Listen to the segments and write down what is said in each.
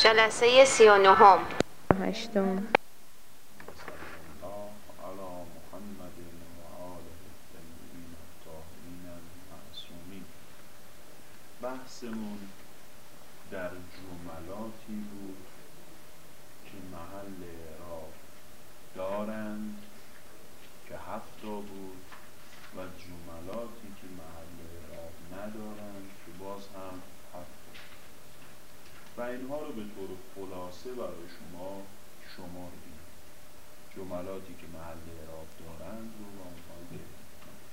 جلسه سی و نهم. هشتم الله على محمد و آله الطیبین الطاهرین المعصومین بحثمون در جملاتی بود که محل اعراب دارند که هفتا بود و جملاتی که محل اعراب ندارند که باز هم هفتا و اینها رو به طور خلاصه برای شما شمردیم جملاتی که محل اعراب دارند رو و اونهایی که ندارند.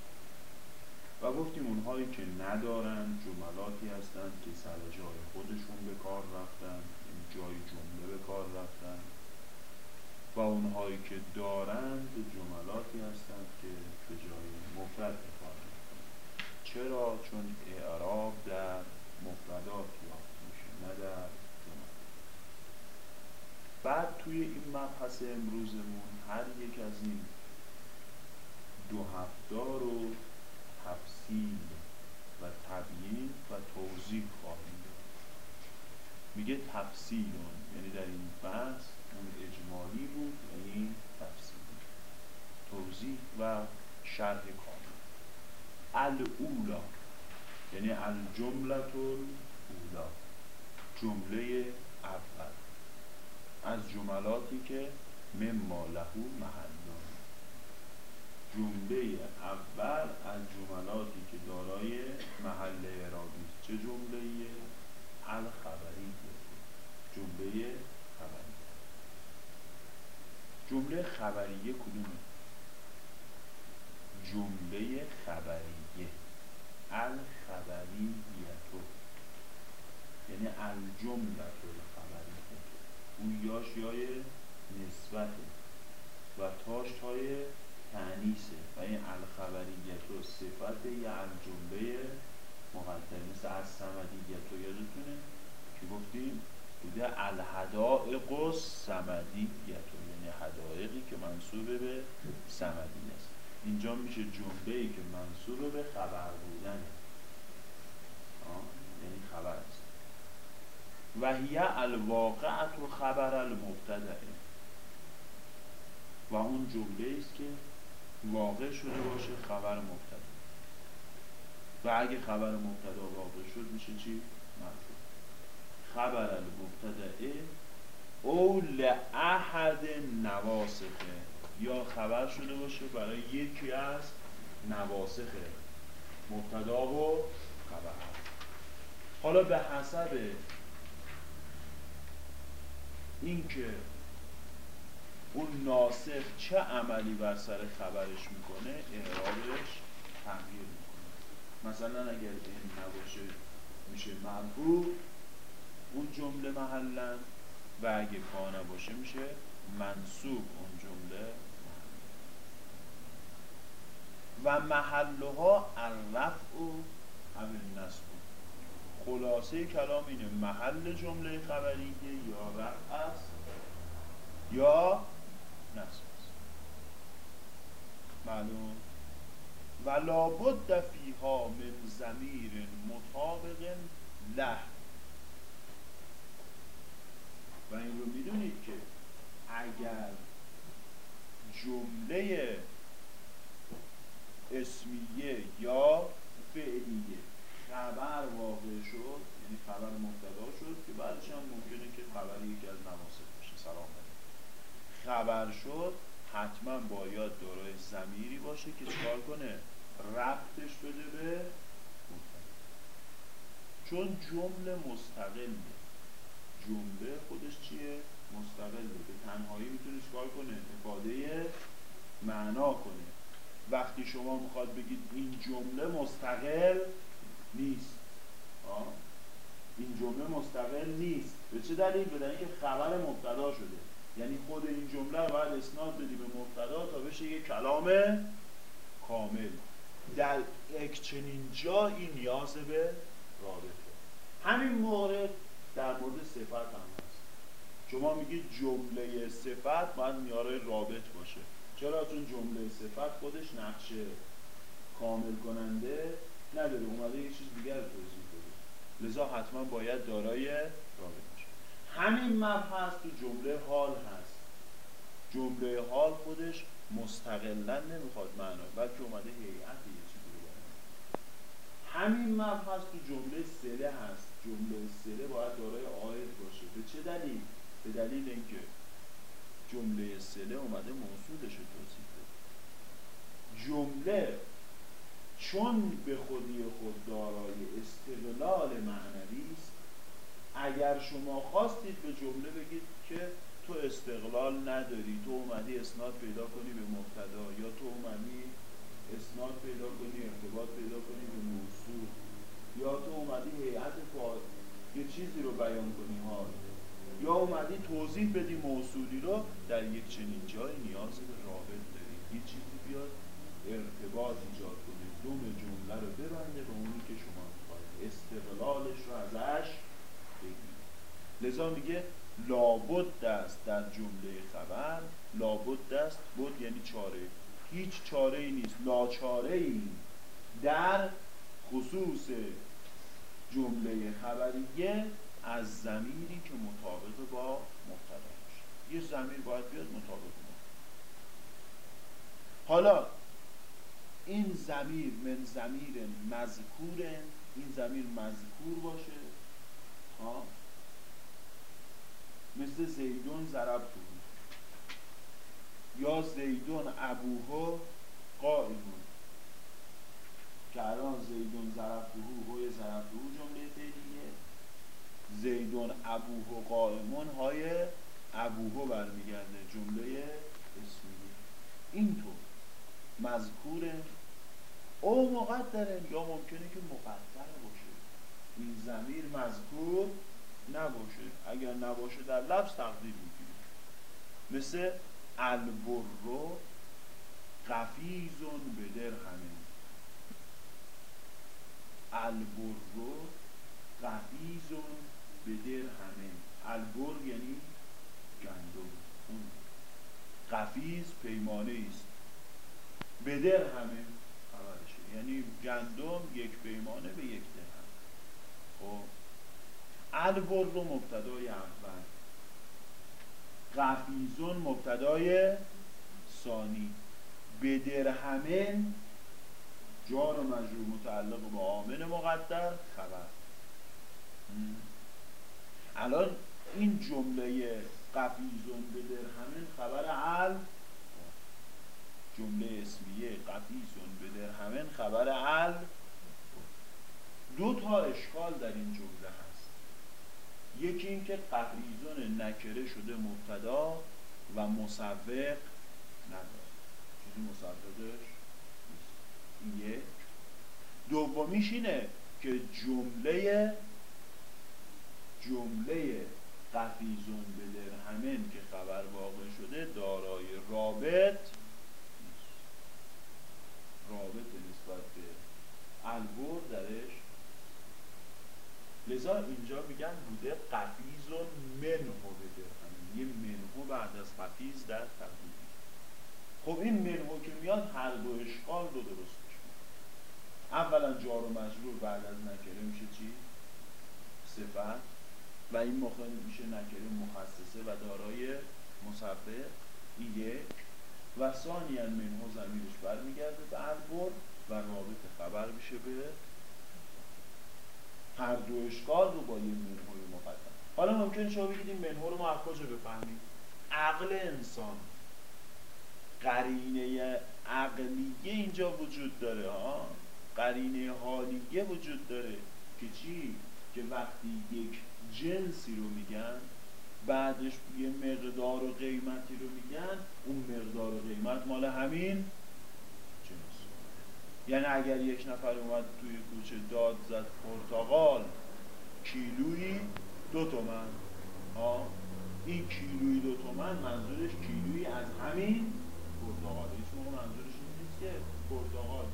و گفتیم اونهایی که ندارند جملاتی هستند که سر جای خودشون به کار رفتن این جای جمله به کار رفتن و اونهایی که دارند جملاتی هستند که به جای مفرد به کار رفتن چرا؟ چون اعراب در مفردات یافت میشه نه در جملات بعد توی این مبحث امروزمون هر یک از این دو هفته رو تفصیل و تبیین و توضیح خواهیم داد تفصیل یعنی در این بحث اون اجمالی بود یعنی تفصیل توضیح و شرح کامل. الاولا یعنی الجملت الاولا جمله اول. از جملاتی که مما لهو محلان جمله اول از جملاتی که دارای محل اعرابی. چه جمله الخبری جمله خبری. جمله خبریه کدومه؟ جمله خبریه الخبریتو. یعنی الجملت الخبریه اون یاش یای نسبته و تاش تای تعنیسه و این الخبریت و صفت یه الجمله مقدر مثل از سمدیت رو یادتونه؟ که گفتیم بوده الهدائق سمدیت یعنی هدائقی که منصوب به سمدی است. اینجا میشه جمله ای که منصوب به خبر بودن. یعنی خبر است. و هی الواقعت و خبر المبتدعه و اون جمله است که واقع شده باشه خبر مبتدا و اگه خبر مبتدا واقع شد میشه چی؟ مرفوع خبر المبتدعه او لأحد نواسخه. یا خبر شده باشه برای یکی از نواسخه. مبتدا و خبر. حالا به حسب اینکه اون ناسخ چه عملی بر سر خبرش می‌کنه اعرابش تغییر می‌کنه. مثلا اگر این نباشه میشه مرفوع اون جمله محلا و اگه کا نباشه میشه منصوب اون جمله و محلها الرفع و همین نصب خلاصه کلام اینه محل جمله خبریه یا رفع است یا نصب است. معلوم؟ و لابد فیها من زمیر مطابق له. و این رو می‌دونید که اگر جمله اسمیه یا فعلیه خبر واقع شد یعنی خبر مبتدا شد که بعدش هم ممکنه که خبر یکی از نواسط باشه. سلام علیکم. خبر شد حتما باید دارای زمیری باشه که چکار کنه؟ ربطش بده به مبتدا. چون جمله مستقله. جمله خودش چیه؟ مستقله به تنهایی می‌تونه چکار کنه؟ افاده معنا کنه. وقتی شما می‌خواد بگید این جمله مستقل نیست. آه. این جمله مستقل نیست. به چه دلیل؟ به دلیل که خبر مبتدا شده. یعنی خود این جمله رو باید اسناد بدی به مبتدا تا بشه یه کلام کامل. در یک چنین جایی نیاز به رابطه. همین مورد در مورد صفت هم هست. شما میگید جمله صفت باید میاره رابط باشه. چرا؟ چون جمله صفت خودش نقشه کامل کننده نداره. اومده یه چیز دیگر توضیح بده. لذا حتما باید دارای رابط باشه. همین مبحث تو جمله حال هست. جمله حال خودش مستقلا نمی‌خواد معنا بلکه اومده هیئت یه چیزی رو همین مبحث تو جمله سله هست. جمله سله باید دارای آید باشه. به چه دلیل؟ به دلیل اینکه جمله سله اومده موصولش رو توصیف جمله چون به خودی خود دارای استقلال معنوی است اگر شما خواستید به جمله بگید که تو استقلال نداری تو اومدی اسناد پیدا کنی به مبتدا یا تو اومدی اسناد پیدا کنی ارتباط پیدا کنی به موصول. یا تو اومدی هیئت فاعل یه چیزی رو بیان کنی ها؟ یا اومدی توضیح بدی موصولی رو در یک چنین جای نیاز به رابط داری. یه چیزی بیاد ارتباط ایجاد کنه دوم جمله رو ببنده به اونی که شما می‌خواید. استقلالش رو ازش بگید لذا میگه لابد دست در جمله خبر لابد دست بود یعنی چاره. هیچ چاره ای نیست. لاچاره ای در خصوص جمله خبریه از زمیری که مطابق با مبتدا یه زمیر باید بیاد مطابق با. حالا این زمیر من زمیر مذکور این زمیر مذکور باشه. ها مثل زیدون ضرب یا زیدون ابوه قائمون که الان زیدون ضربتهو هوی ضربتهو جمله فعلیه. زیدون ابوه قائمون های ابوه برمیگرده جمله اسمیه. اینطور مذکوره. او مقدره. یا ممکنه که مقدر باشه. این زمیر مذکور نباشه. اگر نباشه در لفظ تقدیر می‌گیره. مثل البرو قفیزون به درهمه البرو قفیزون به درهمه البر یعنی گندم. اون قفیز پیمانه است به همه خبرشه. یعنی گندم یک پیمانه به یک درهم خب. البر رو مبتدای اول. قفیزون مبتدای ثانی. به درهمن جار و مجرور متعلق با عامل مقدر خبر. الان این جمله قفیزون به درهمن خبر ال جمله اسمیه قفیزون به درهمن خبر ال دو تا اشکال در این جمله هست. یکی اینکه قفیزون نکره شده مبتدا و مصوق نداره. چیزی مصوقش؟ یک دومیش اینه که جمله جمله قفیزون به درهمن که خبر واقع شده دارای رابط رابط نسبت به البر درش. لذا اینجا میگن بوده قفیز و منهو به درهمن یه منهو بعد از قفیز در تقدیمی خب این منهو که میاد هر دو اشکال رو درستش اولا جار و مجرور بعد از نکره میشه چی؟ صفت. و این مخالف میشه نکره مخصصه و دارای این یک. و ثانیا منهو زمیرش برمیگرده به البر و رابط خبر میشه به هر دو اشکال رو با یه منهوی مقدم. حالا ممکنه شما بگید این منهو رو ما از کجا بفهمیم؟ عقل انسان. قرینه عقلیه اینجا وجود داره ها؟ قرینه حالیه وجود داره که چی؟ که وقتی یک جنسی رو میگن بعدش یه مقدار و قیمتی رو میگن اون مقدار و قیمت مال همین جنس. یعنی اگر یک نفر اومد توی کوچه داد زد پرتقال کیلویی دو تومن. ها این کیلویی دو تومن منظورش کیلویی از همین پرتقال. هیچ منظورش نیست که پرتقال.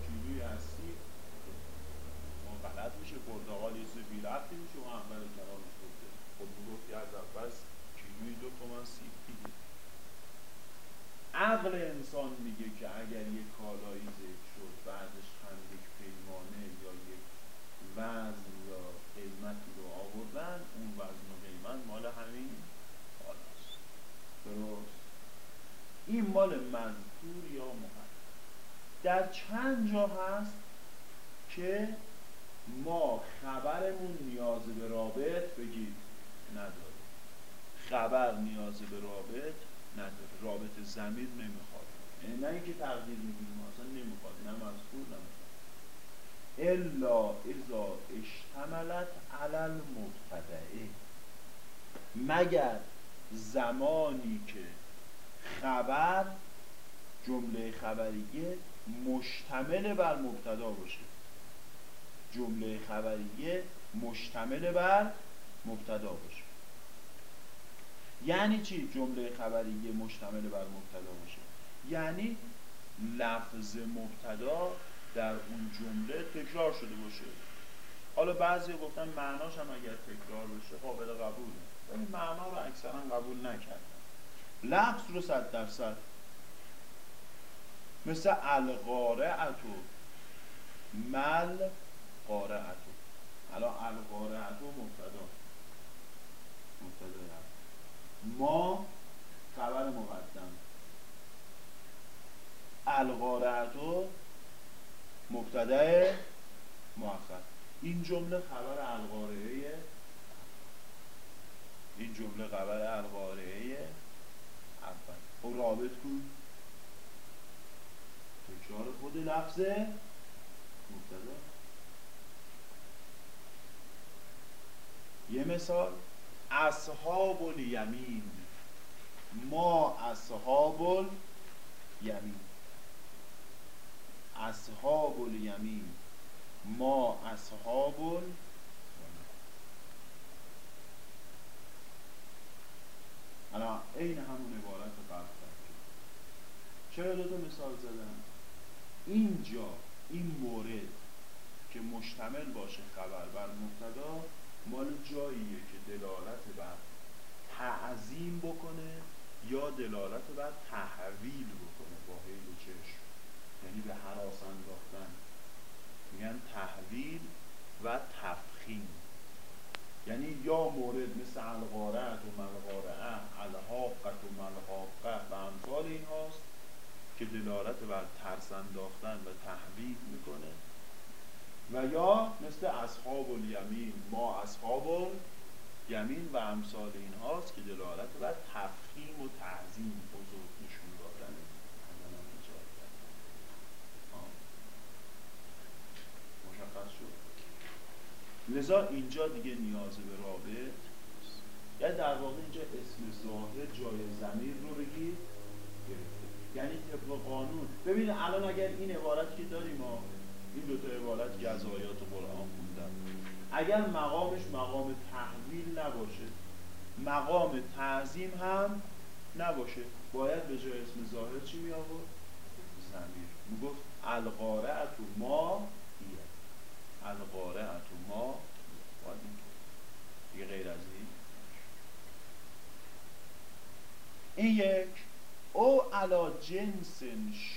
غلط میشه پرتغال خب یه بی ربطی میشه و احمد کلام گفته خب می‌گفت از اول کیلوی دو تومن سیب دیگه عقل انسان میگه که اگر یک کالایی ذکر شد بعدش هم یک پیمانه یا یک وزن یا قیمتی رو آوردن اون وزن و قیمت مال همین کالاست درست؟ این مال مذکور یا مقدر در چند جا هست که ما خبرمون نیاز به رابط بگید نداره. خبر نیاز به رابط نداره. رابط زمین نمی‌خواد. یعنی نه اینکه تقدیر میگیم اصلا نمی‌خواد. نه مذکور نمی‌خواد الا اذا اشتملت علل مبتدعه مگر زمانی که خبر جمله خبریه مشتمل بر مبتدا باشه. جمله خبریه مشتمل بر مبتدا باشه. یعنی چی جمله خبریه مشتمل بر مبتدا باشه؟ یعنی لفظ مبتدا در اون جمله تکرار شده باشه. حالا بعضی گفتن معناش هم اگر تکرار بشه قابل قبوله ولی معنا رو اکثرا قبول نکردن. لفظ رو صد درصد. مثل القارعتو مل قارعتو الان القارعتو مبتدا. مبتدا. ما خبر مقدم. القارعتو مبتدا مؤخر این جمله خبر القارعه این جمله خبر القارعه اول. خب رابط کن. تکرار خود لفظ مبتدا. یه مثال اصحاب الیمین. ما اصحاب الیمین. اصحاب الیمین. ما اصحاب الان عین همون عبارت قبل چرا دو مثال زدم؟ اینجا این مورد که مشتمل باشه خبر بر مبتدا مال جاییه که دلالت بر تعظیم بکنه یا دلالت بر تحویل بکنه با حیل چشم. یعنی به حراس انداختن میگن تحویل و تفخیم. یعنی یا مورد مثل الغارت و ملغارعه الحاقت و ملحاقه و امثال این هاست که دلالت بر ترس انداختن و تحویل می‌کنه. و یا مثل اصحاب الیمین ما اصحاب یمین و امثال این هاست که دلالت بر تفخیم و تعظیم بزرگ نشون دادن. مشخص شد. لذا اینجا دیگه نیاز به رابط یعنی در واقع اینجا اسم ظاهر جای زمیر رو بگید یعنی طبق قانون. ببینید الان اگر این عبارتی که داریم ما این دو تا عبارت که قرآن خوندم اگر مقامش مقام تحویل نباشه مقام تعظیم هم نباشه. باید به جای اسم ظاهر چی می آورد؟ زمیر می گفت القارعتو ما القارعتو ما باید دیگه غیر از این. این یک. او علا جنس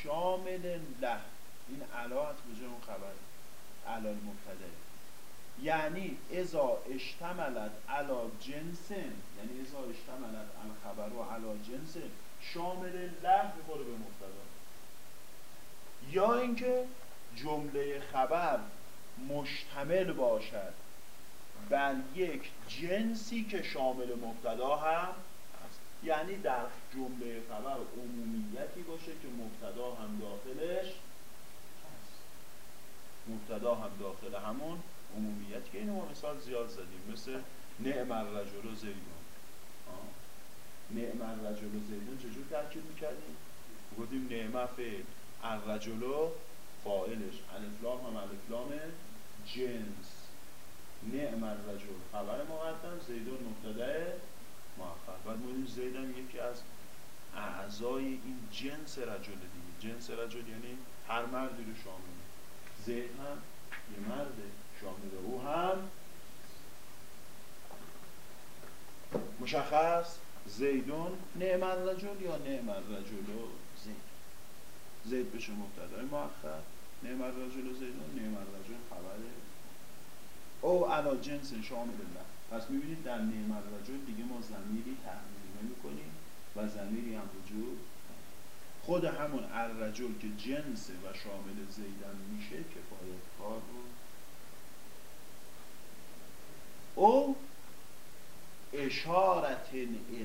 شامل له. این علا از کجا اون خبر علا المبتده یعنی ازا اشتملت علا جنس یعنی ازا اشتملت الخبر و علا جنس شامل له می‌خوره به مبتدا. یا اینکه جمله خبر مشتمل باشد بر یک جنسی که شامل مبتدا هم یعنی در جمله خبر عمومیتی باشه که مبتدا هم داخلش هست مبتدا هم داخل همون عمومیت که اینو ما مثال زیاد زدیم مثل نعم الرجل و زیدون. نعم الرجل و زیدون چجور ترکیب می‌کردیم؟ گفتیم نعمه فعل الرجل فائلش الفلام هم الفلام جنس. نعم الرجل خبر مقدم زیدون مبتدا موفق. بعد ما زید هم یکی از اعضای این جنس رجل دیگه. جنس رجل یعنی هر مردی رو شامل. زید هم یه مرده شامل او هم. مشخص؟ زیدون. نعم الرجل یا نعم الرجل و زید؟ زید بشه مبتدای مؤخر نعم الرجل و زیدون نعم الرجل خبره. او علا جنس شامل الله. پس می‌بینید در نعم الرجل دیگه ما زمیری تحمیل نمی کنیم و زمیری هم وجود خود همون الرجل که جنسه و شامل زیدن میشه کفایت کار رو او اشارت الی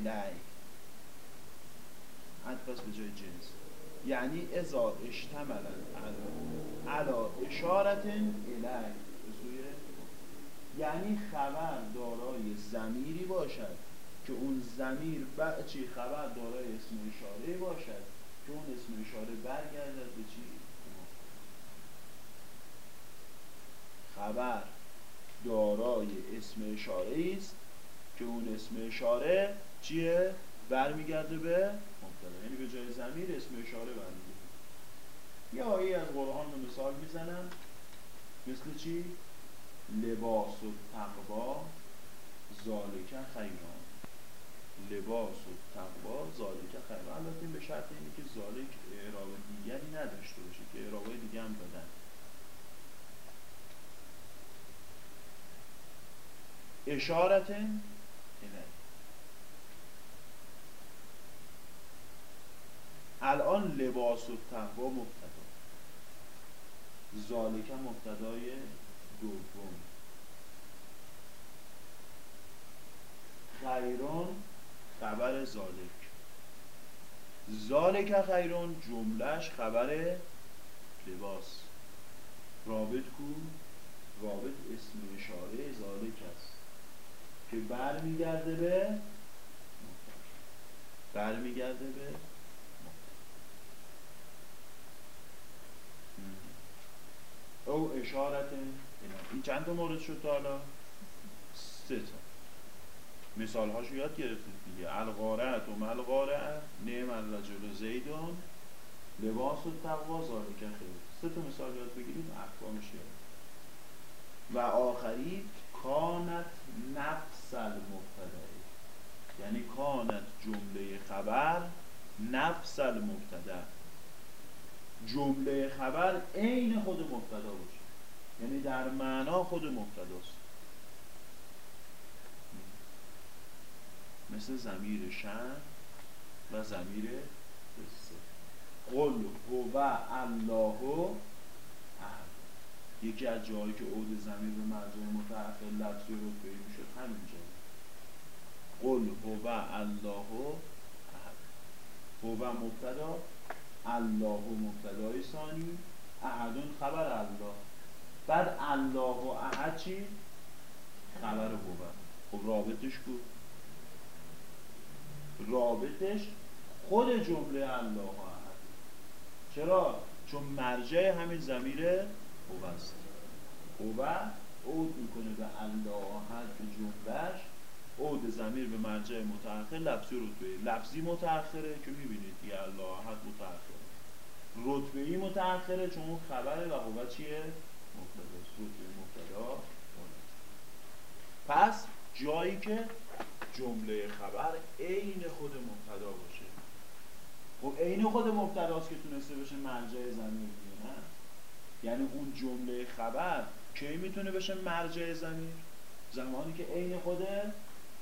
پس به جای جنس. یعنی ازا اشتملن علا اشارت الی یعنی خبر دارای زمیری باشد که اون زمیر چی؟ خبر دارای اسم اشاره باشد. که اون اسم اشاره برگردد به چی؟ خبر دارای اسم اشاره است که اون اسم اشاره چیه؟ برمیگرده به مبتدا. یعنی به جای زمیر اسم اشاره برمیگرده. یه آیه از قرآن رو مثال می‌زنم. مثل چی؟ لباس و تقوا ذالک خیران لباس و تقوا ذالک خیران البته به شرط اینه که ذالک اعراب دیگری نداشته باشه که اعرابای دیگه هم دادن اشارت الان لباس و تقوا مبتدا. ذالک مبتدای دوم. خیرون خبر زالک. زالک خیرون جملهش خبر لباس. رابط کو رابط اسم اشاره زالک است. که برمیگرده به برمیگرده به او اشارت این چند تا مورد شد تا حالا سه تا. مثال هاشو یاد گرفتید دیگه. الغارعت و ملغارعت نعم الرجل زیدون لباس و تقوا زالک خیر سه تا مثال یاد بگیریم احکامش یاد و آخری کانت نفس المبتدعی یعنی کانت جمله خبر نفس المبتدا جمله خبر عین خود مبتدا باشه. یعنی در معنا خود مبتداست. مثل زمیر شن و زمیر قصه. قل هو الله احد. یکی از جایی که عود زمیر به مرجع متأخر لفظی رو به می‌شد همین جا قل هو الله احد. هو مبتدا الله مبتدای ثانی احدون خبر الله. بعد الله و احد چی؟ خبر هو. خب رابطش کو؟ رابطش خود جمله الله احد چرا؟ چون مرجع همین زمیر هو است هو عود می‌کنه به الله احد به جملهش عود زمیر به مرجع متأخر لفظی رتبه لفظی متأخره که می‌بینید یه الله احد متأخره رتبه ای متأخره چون اون خبره و هو چیه؟ مبتداست رتبه مبتدا پس جایی که جمله خبر عین خود مبتدا باشه. خب عین خود مبتداست که تونسته بشه مرجع زمین نه؟ یعنی اون جمله خبر کی می‌تونه بشه مرجع زمین؟ زمانی که عین خود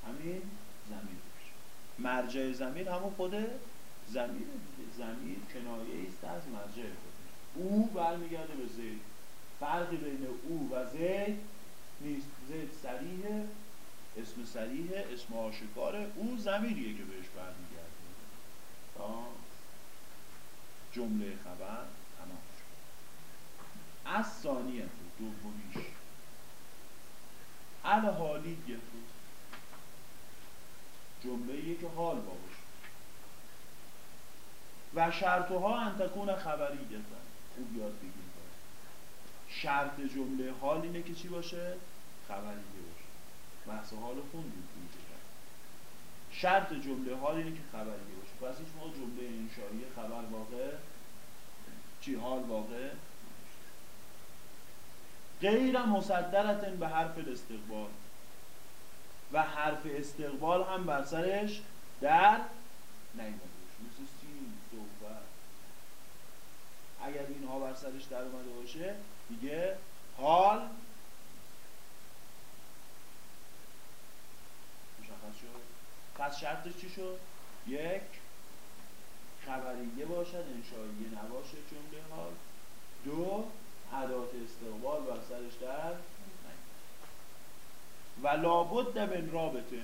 همین زمین باشه. مرجع زمین همون خود زمین زمین کنایه است از مرجع خودش او برمیگرده به زید. فرقی بین او و زید نیست. زید سریحه اسم سریحه اسم آشکاره او زمیریه که بهش برمیگرده. جمله خبر تمام شد. از ثانیه دومیش. الحالیه جمله که حال باشه. و شرطها انتکون خبری گفتن خوب یاد بگیرید. شرط جمله حال اینه که چی باشه؟ خبری باشه. بحث حال خوندید شرط جمله حال اینه که خبری باشه. پس هیچ موقع جمله انشایی خبر واقع چی حال واقع؟ غیر مصدرتن به حرف الاستقبال. و حرف استقبال هم بر سرش در نیمده مثل سین صحبت. اگر اینها بر سرش در اومده باشه دیگه حال مشخص شد. پس شرطش چی شد؟ یک خبریه باشد انشاییه نباشه جمله حال. دو عدات استقبال و سرش در و لابد من رابطه.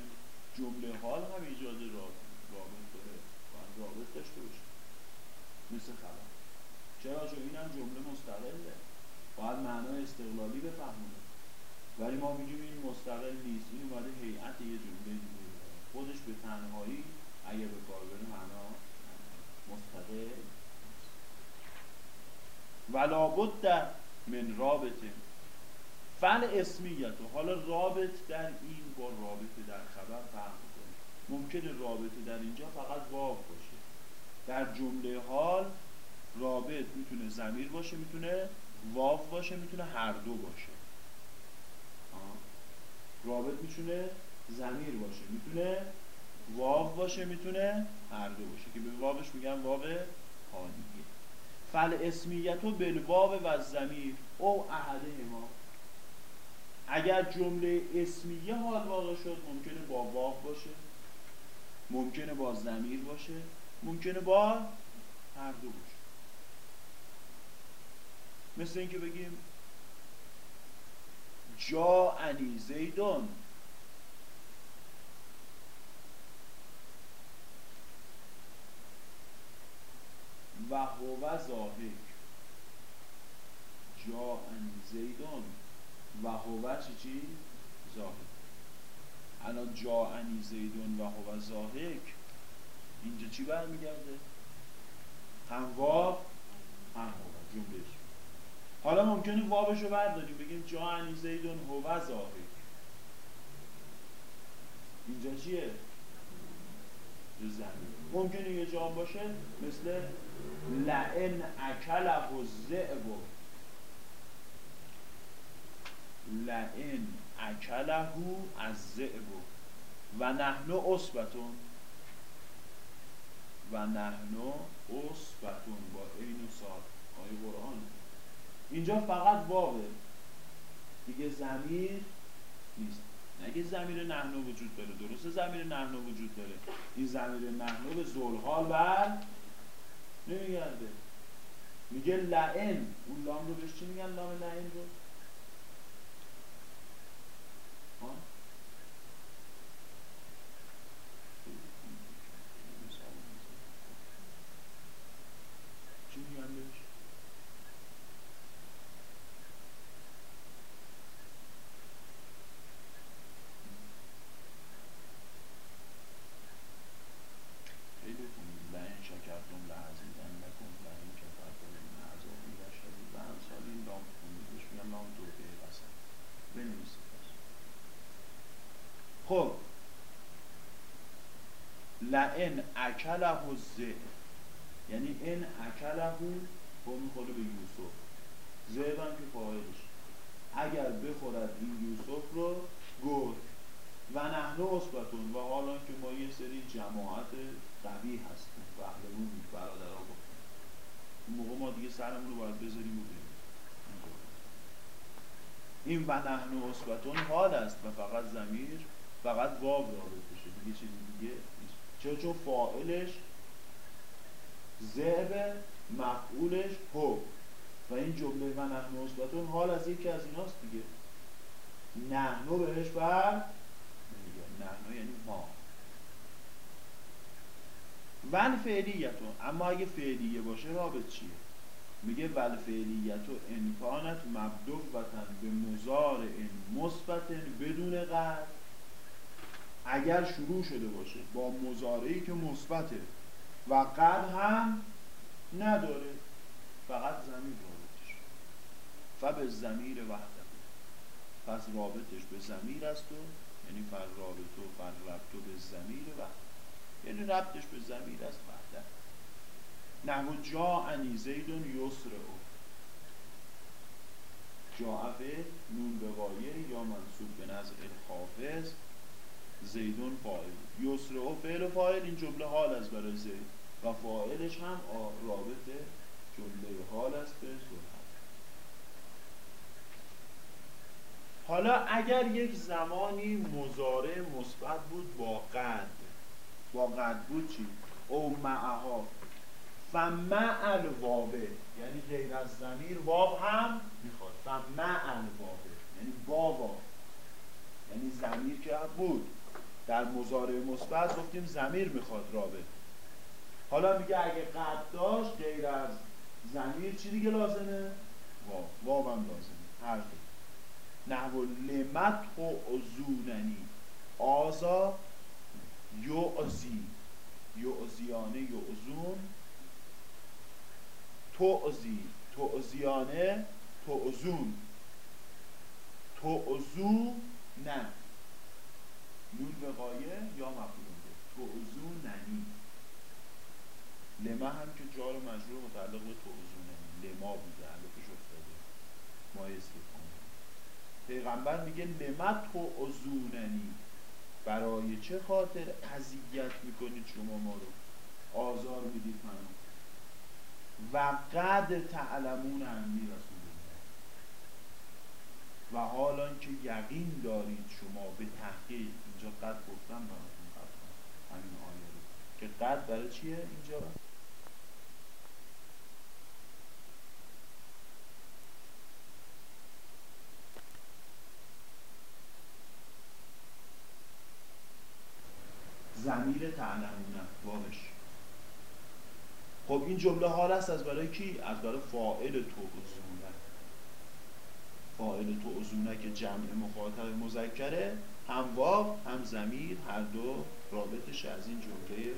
جمله حال هم ایجاد رابط داره باید رابط داشته باشه. مثل خبر. چرا؟ چون این هم جمله مستقله. باید معنای استقلالی بفهمونه. ولی ما میگیم این مستقل نیست. این اومده هیئت یه جمله خودش به تنهایی اگه به کار بره معنا مستقل ولا بد من رابطه فعل اسمیت. حالا رابط در این با رابطه در خبر فرق کنه ممکنه رابطه در اینجا فقط واو باشه. در جمله حال رابط می‌تونه زمیر باشه می‌تونه واو باشه می‌تونه هر دو باشه. رابط می‌تونه زمیر باشه. می‌تونه واو باشه می‌تونه هر دو باشه. که به واوش میگن واو حالیه فل اسمیت و بالواو و زمیر او احده ما. اگر جمله اسمیه حال واقع شد ممکنه با واو باشه. ممکنه با زمیر باشه. ممکنه با هر دو باشه. مثل اینکه بگیم جا انی زیدون و هو زاهک جا انی زیدون و هو چی چی؟ زاهک الان جا زیدون و هو زاهک اینجا چی برمیگرده؟ هم واو هم هو جملهش حالا ممکنه وابش رو برداریم بگیم جا زیدون هو زاهک اینجا چیه؟ زمین. ممکنه یه جا باشه مثل لعن اکله و زعب لعن اکله از زعب و. نحن اصبتون و نحن اصبتون با این و ساد آیه قرآن. اینجا فقط واوه دیگه زمیر نیست. نگه زمیر نحنو وجود داره درسته زمیر نحنو وجود داره. این زمیر نحنو به زلحال بر نمیگرده. میگه لعن اون لام رو بهش چی میگن؟ لام لعن رو؟ لئن اکله زه یعنی این اکله با می‌خوره به یوسف. زهب هم که فاعلش. اگر بخورد این یوسف رو گفت. و نحن اصبتون و حالا که ما یه سری جماعت قوی هستیم. بهلمون برادر ها گفتیم. اون موقع ما دیگه سرمون رو باید بذاریم و این و نحن اصبتون حال است و فقط زمیر فقط واو رابط بشه دیگه چیزی دیگه چرا چون فاعلش زعب مفعولش هو. و این جمله و نحن اثبتون حال از یکی از ایناست دیگه. نحنو بهش بر نحنو یعنی ما. ول فعلیتون. اما اگه فعلیه باشه رابط چیه؟ میگه ول فعلیتو امکانت مبدوبتن به مزار این مثبتن بدون قد اگر شروع شده باشه با مزارعی که مثبته و قد هم نداره فقط زمین رابطش. فب زمیر وحده. پس رابطش به زمیر است و یعنی فر رابطه و فر ربطو به زمیر وحده. یعنی ربطش به زمیر است وحده. نحو جا انی زیدون یسر او جاعفه نون به یا منصوب به نظر الحافظ زیدون فاعل. یسر و فعل و فاعل این جمله حال است برای زید. و فاعلش هم رابط جمله حال است به حالا اگر یک زمانی مزاره مثبت بود با قد. با قد بود چی؟ او معها. فمع الواوه یعنی غیر از زمیر واو هم می‌خواد. فمع الواوه یعنی با یعنی زمیر که بود. در مزارع مثبت گفتیم زمیر می‌خواد رابه حالا میگه اگه قد داشت غیر از زمیر چی دیگه لازمه؟ واو واو هم لازمه. هر دو. نحو لمت و ازوننی آزا یعزی. یعزیانه یعزون. تعزی. تعزیانه تعزون. تعزو نه. نون وقایه یا مفعول به تعزون ننی. لما هم که جار مجرور متعلق به تعزون ننی. لما بوده علفش افتاده. ما استفهام پیغمبر میگه لما تعزوننی برای چه خاطر اذیت می‌کنید شما ما رو؟ آزار می‌دید منو. و قد تعلمون امی رسول و حالا که یقین دارید شما به تحقیق اینجا قد گفتم براتون قبلا همین آیه رو. که قد برای چیه اینجا؟ زمیر تعلمونه واوش خب این جمله حال است از برای کی؟ از برای فائل تو ازونه فائل تو ازونه که جمع مخاطب مذکره. هم واو هم زمیر هر دو رابطش از این جمله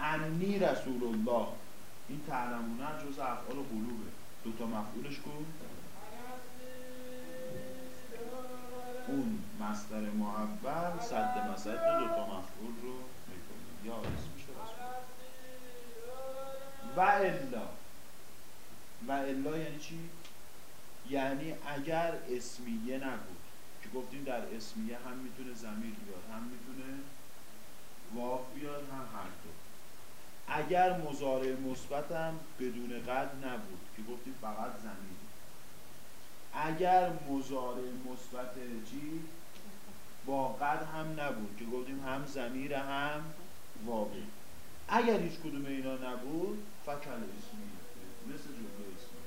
انی رسول الله این تعلمونه جز افعال قلوبه. دوتا مفعولش کن اون مصدر معبر صد مصد دو تا مفعول رو می‌کنیم یا اسمش و الا. و الا یعنی چی؟ یعنی اگر اسمیه نبود. که گفتیم در اسمیه هم می‌تونه زمیر بیاد هم می‌تونه واف بیاد هم هر دو. اگر مزارع مثبت هم بدون قد نبود که گفتیم فقط زمیر اگر مزارع مثبت چی با قد هم نبود که گفتیم هم زمیر هم واقع اگر هیچ کدوم اینا نبود فکل اسمی مثل جمله اسمی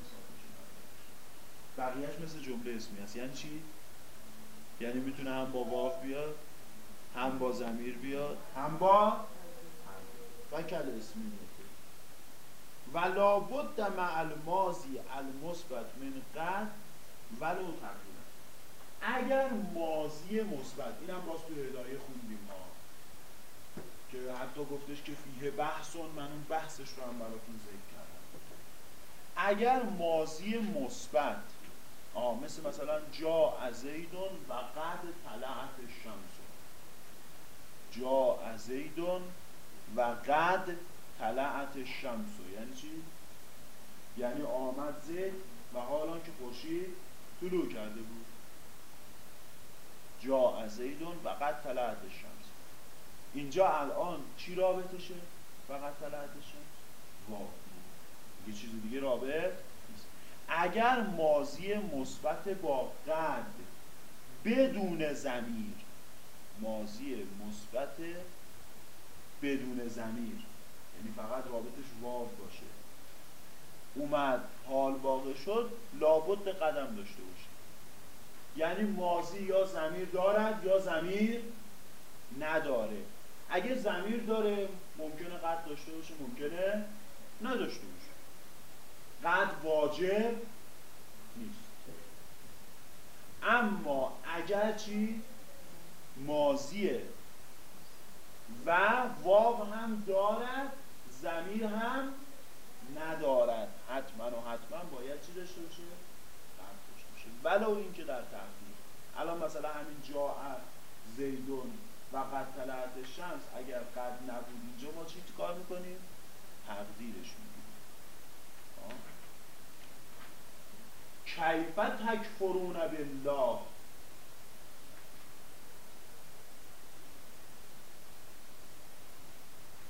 بقیهش مثل جمله اسمی هست یعنی چی؟ یعنی می‌تونه هم با واف بیاد هم با زمیر بیاد هم با فکل اسمی و لابد مع المازی المثبت من قد ولو تقریبا. اگر مازی مثبت اینم باز تو هدایه خوندیم ما که حتی گفتش که فیه بحثون من اون بحثش رو هم براتون ذکر کردم. اگر مازی مثبت آه مثل مثلا جا ازیدون و قد طلعت شمس. جا ازیدون و قد طلعت شمس. یعنی چی؟ یعنی آمد زید و حالا که خورشید طلوع کرده بود. جا ازیدون و قد طلعت شمس. اینجا الان چی رابطشه؟ فقط طلعت شمس؟ واو. یه چیز دیگه رابط اگر مازی مثبت با قد بدون زمیر مازی مثبت بدون زمیر یعنی فقط رابطش واو باشه. اومد حال واقع شد لابد قدم داشته باشه. یعنی مازی یا زمیر دارد یا زمیر نداره. اگه زمیر داره ممکنه قد داشته باشه ممکنه نداشته قد واجب نیست. اما اگر چی مازیه و واو هم دارد زمیر هم ندارد. حتما و حتما باید چی داشته باشه؟ داشته باشه. ولو اینکه در تقدیر الان مثلا همین جا زیدون و قد طلعت شمس اگر قد نبود اینجا ما چی کار می‌کنیم؟ تقدیرش می‌کنیم کیف تکفرون بالله.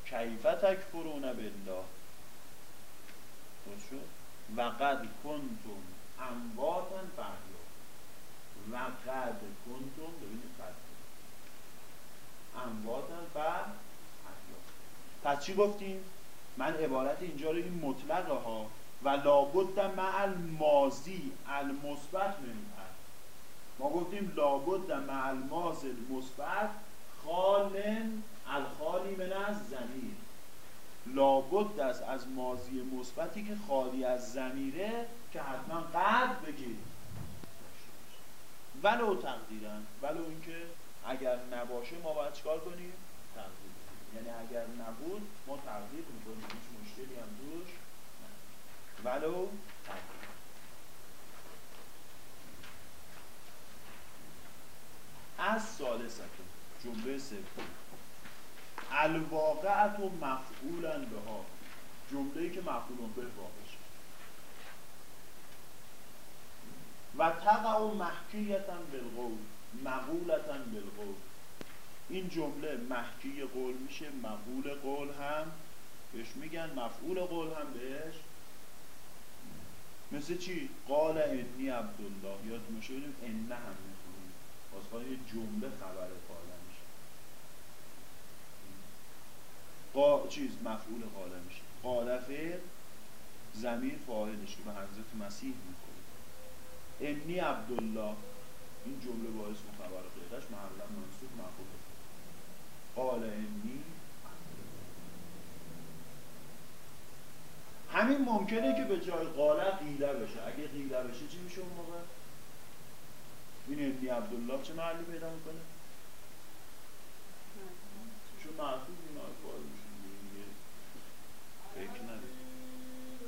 کیف تکفرون بالله. شد؟ و قد کنتم امواتا فحیا و قد کنتم ببینید قد امواتا و پس چی گفتیم؟ من عبارت اینجا رو این مطلقه ها و لابد مع المازی المثبت نمیدن ما گفتیم لابد مع الماز المثبت خالن الخالی من از زمیر لابد است از مازی مثبتی که خالی از زمیره که حتما قد بگیریم. ولو تقدیرن ولو اینکه اگر نباشه ما باید چکار کنیم؟ تقدیر یعنی اگر نبود ما تقدیر می‌کنیم. هیچ مشکلی هم دوش ولو از سالسه جمله سوم. الواقعت و مفعولا ها جمله که مفعول به واقع و تقع و محکیتا بالقول مقولتا بالقول. این جمله محکی قول میشه مقول قول هم بهش میگن مفعول قول هم بهش مثل چی؟ قال انی عبدالله. یاد میشه؟ بودیم انه هم می‌خونیم. واسه یه جمله خبر قاله میشه. قا... چیز مفعول قاله میشه. قاله فعل زمیر فاعلش به حضرت مسیح می‌کنه انی عبدالله. این جمله با اسم خبر غیرش محلا منصوب مفعول قال انی همین ممکنه که به جای قاله قیله بشه. اگه قیله بشه چی میشه اون موقع؟ این انی عبدالله چه محلی پیدا می‌کنه؟ چون معطوب این آیفال میشه. فکر نداره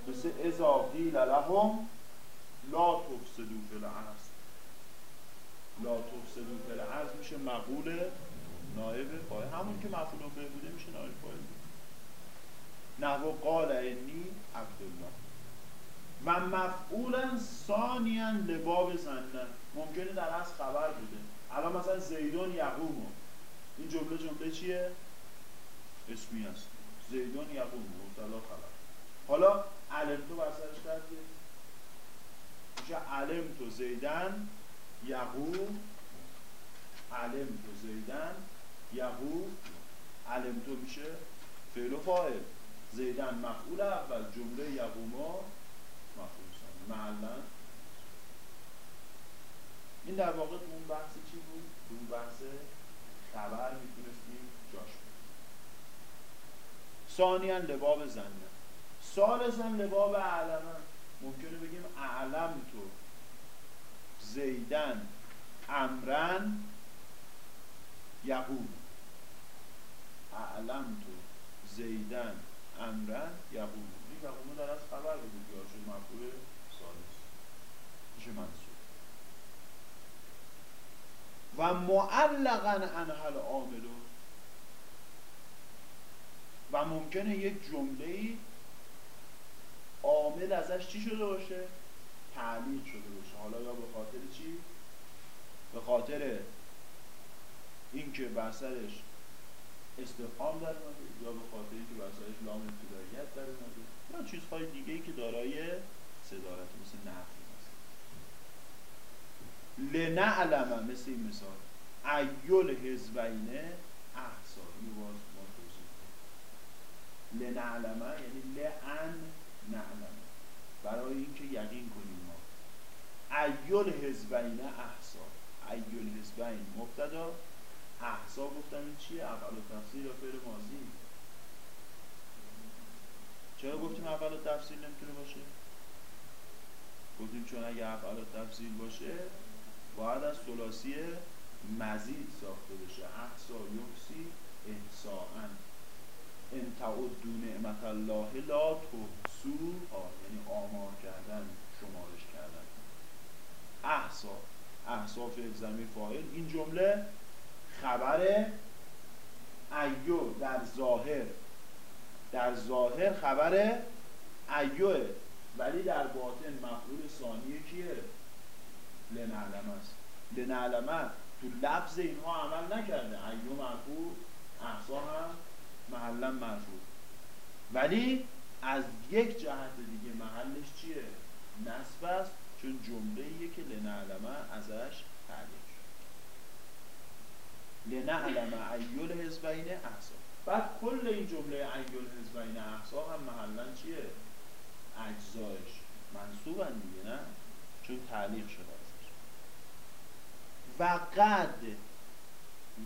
مثل ازا قیل لهم لا تفسدو فی لا تفسدو فی میشه مقول نایب فاعل همون که مفعول به بوده میشه نایب فاعل نحو قال انی عبدالله. و مفعولا ثانیا لباب زنه ممکنه در از خبر بوده. الان مثلا زیدون یقومو این جمله جمله چیه؟ اسمی است. زیدون یقومو مبتلا خبر. حالا علم تو بسرش کردیم میشه علم تو زیدن یقوم علم تو زیدن یقوم علم تو میشه فعل و فاعل. زیدن مفعول اول جمله یقوما مفعول ثانی. این در واقع تو اون بحث چی بود؟ تو اون بحث خبر می‌تونستیم جاش بود ثانیا لباب زنه سالسا لباب علمه ممکنه بگیم اعلم تو. زیدن امرن یقوم. اعلم تو. زیدن امرن یقوم این یقوم در از خبر بود یا شد مفعول سالس میشه منصوب و معلقا انحل عاملون و ممکنه یک جمله ای عامل ازش چی شده باشه؟ تعلیل شده باشه. حالا یا به خاطر چی؟ به خاطر اینکه بر استفهام در اومده یا به خاطر اینکه سرش لام ابتداییت در اومده. یا چیزهای دیگه ای که دارای صدارت مثل نفی مثل لنعلم مثل این مثال ایول حزبینه احسانی باز ما توضیح لنعلمه یعنی لعن نعلم. برای اینکه یقین کنیم ما. ایول حزبین احسا ایول حزبین مبتدا. احسا گفتم این چیه؟ اول تفسیر یا فعل ماضی؟ چرا گفتیم اول تفسیر نمی‌تونه باشه؟ گفتیم چون اگه اول تفسیر باشه باید از ثلاثی مزید ساخته بشه. احسا یحسی احساءن ان تعدوا نعمت الله لا تحصوها یعنی آمار کردن شمارش کردن. احسا احسا فعل زمین فاعل. این جمله خبر ایو در ظاهر. در ظاهر خبر ایوه ولی در باطن مفعول ثانیه کیه؟ لنعلم است. لنعلمه تو لفظ اینها عمل نکرده. ایو مرفوع احسا هم محلا مرفوع. ولی از یک جهت دیگه محلش چیه؟ نصب است چون جمله ایه که لنعلمه ازش تعلیق شد لنعلمه ایول حزبین احسا بعد کل این جمله انگل حزبین احسا هم محلا چیه؟ اجزایش. منصوبن دیگه نه؟ چون تعلیق شده ازش. و قد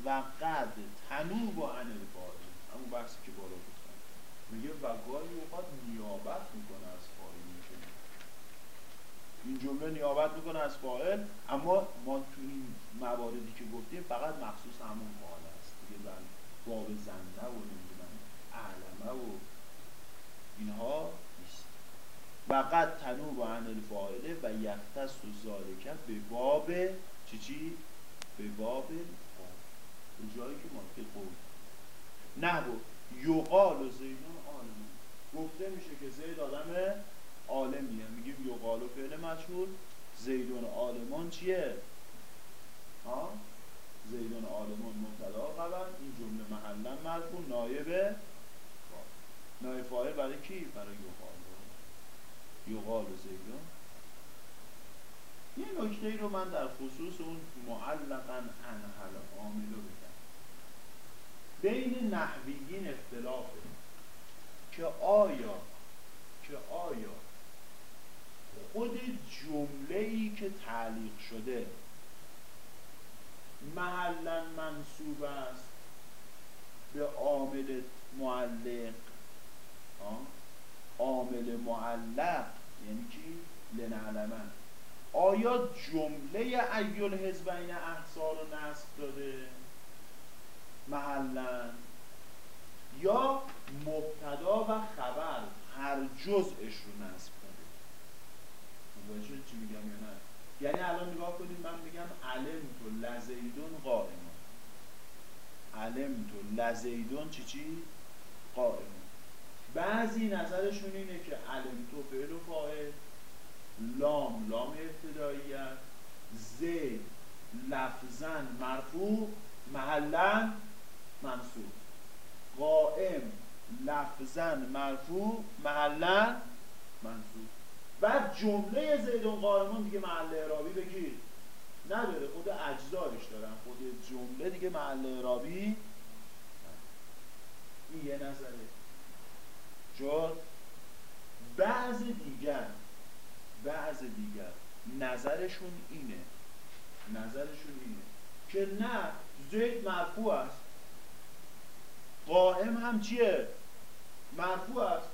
و قد تنوب و عن الفاعل همون بحثی که بالا گفتم. میگه و گاهی اوقات نیابت می‌کنه از این جمله نیابت می‌کنه از فاعل اما ما تو این مواردی که گفتیم فقط مخصوص همون فاعل است. دیگه باب زنده و نمی‌دونم اعلمه و اینها نیست. و قد تنوب عن الفاعله و یختص و ذالکه به باب چی چی؟ به باب به جایی که ما که قول. نه بود یقال و زیدون عالم گفته میشه که زید آدم عالمیه. میگیم یقال و فعل مشهور زیدون عالمان چیه؟ ها؟ زیدون عالمان مبتدا خبر این جمله محلا مرفوع نایب نایب فاعل برای کی؟ برای یقال یقال زیدون. یه نکته ای رو من در خصوص اون معلقا انحل عاملو بگم. بین نحویین اختلافه که آیا که آیا خود جمله ای که تعلیق شده. محلا منصوب است به عامل معلق. عامل معلق یعنی چی؟ لنعلمن آیا جمله ایل حزبین احصار رو نصب داده؟ محلا. یا مبتدا و خبر هر جزءش رو نصب متوجه چی میگم یا نه؟ یعنی الان نگاه کنید من میگم علم تو لزیدون قائمون. علم تو لزیدون چی چی؟ قائمون. بعضی نظرشون اینه که علم تو فعل و فاعل لام لام ابتداییت زید لفظا مرفوع محلا منصوب. قائم لفظا مرفوع محلا منصوب. بعد جمله زیدون قائمون دیگه محل اعرابی بگیر نداره خود اجزایش دارن. خود جمله دیگه محل اعرابی؟ این یه نظره. چون بعض دیگر بعض دیگر نظرشون اینه. نظرشون اینه که نه زید مرفوع است. قائم هم چیه؟ مرفوع است.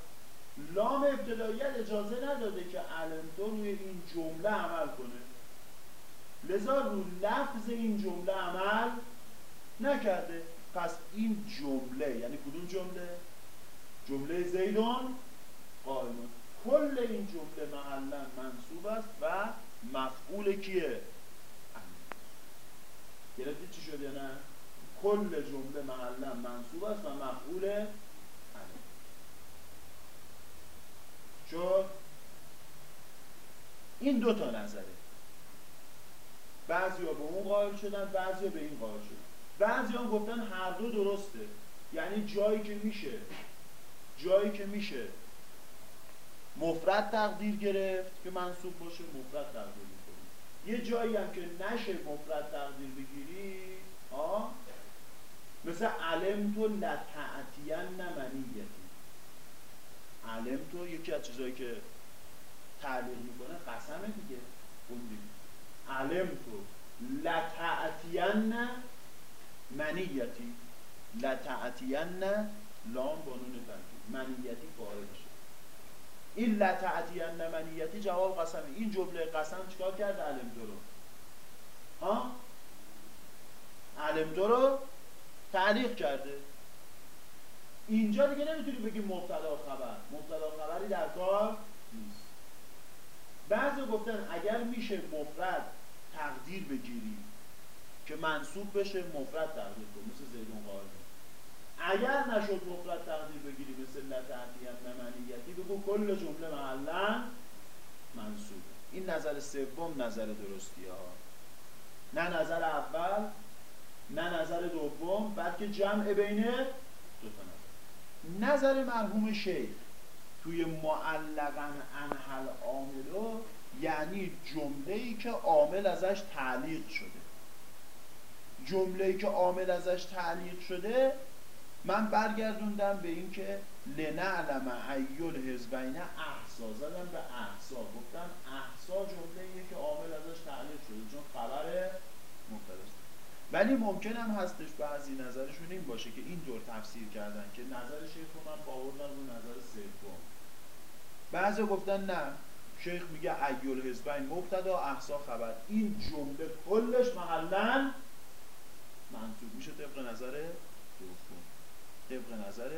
لام ابتداییت اجازه نداده که علمتو روی این جمله عمل کنه. لذا رو لفظ این جمله عمل نکرده. پس این جمله یعنی کدوم جمله؟ جمله زیدون قائمون کل این جمله محلا منصوب است و مفعول کیه؟ گرفتی چی شد نه؟ کل جمله محلا منصوب است و مفعول شد. این دو تا نظره. بعضی به اون قائل شدن بعضی به این قائل شدن. بعضی ها گفتن هر دو درسته. یعنی جایی که میشه جایی که میشه مفرد تقدیر گرفت که منصوب باشه مفرد تقدیر می‌کنی یه جایی هم که نشه مفرد تقدیر بگیری آه مثل علم تو نمنیتی علم تو یکی از چیزهایی که تعلیق می‌کنه قسمه دیگه. خوندیم علم تو. لطعتین منیتی. لطعتین لام بانون تنکید منیتی فاعلشه این لطعتی نمنیتی جواب قسمه. این جمله قسم چیکار کرد علم دو رو؟ ها؟ علم دو رو تعلیق کرده. اینجا دیگه نمی‌تونی بگی مبتدا خبر. مبتدا خبری در کار نیست. بعضی گفتن اگر میشه مفرد تقدیر بگیریم که منصوب بشه مفرد تقدیر کن مثل زیدون قائل اگر نشد مفرد تقدیر بگیری مثل لتعدیت نمنیتی بگو کل جمله محلا منصوب. این نظر سوم نظر درستی ها. نه نظر اول نه نظر دوم بلکه جمع بین دو نظر مرحوم شیخ توی معلقا انحل عاملو یعنی جمله ای که عامل ازش تعلیق شده. جمله ای که عامل ازش تعلیق شده من برگردوندم به اینکه لنعلم ایل حزبین احسا زدم به احسا گفتم احسا جمله که عامل ازش تعلیق شده چون خبر مبتداست ولی ممکن هم هستش بعضی نظرشون این باشه که این دور تفسیر کردن که نظر شیخ رو من باوردم رو نظر سوم. بعضی گفتن نه شیخ میگه ایول حزبین مبتدا احسا خبر. این جمله کلش محلا منصوب میشه طبق نظر دوم. طبق نظر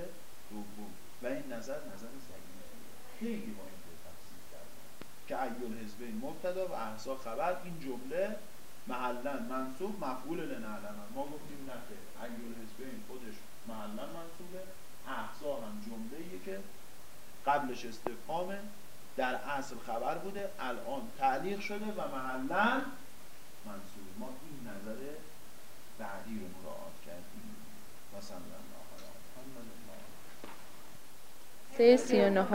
دوم. و این نظر نظر ضعیفه خیلی با این تفسیر کردن. که ایول حزبین مبتدا و احسا خبر این جمله محلا منصوب مفعول لنعلم ما گفتیم نه ایول حزبین خودش محلا منصوبه احسا هم جمله که قبلش استفهامه در اصل خبر بوده الان تعلیق شده و محلا منصوب. ما این نظر بعدی رو مراعات کردیم. و سمدن سه سی و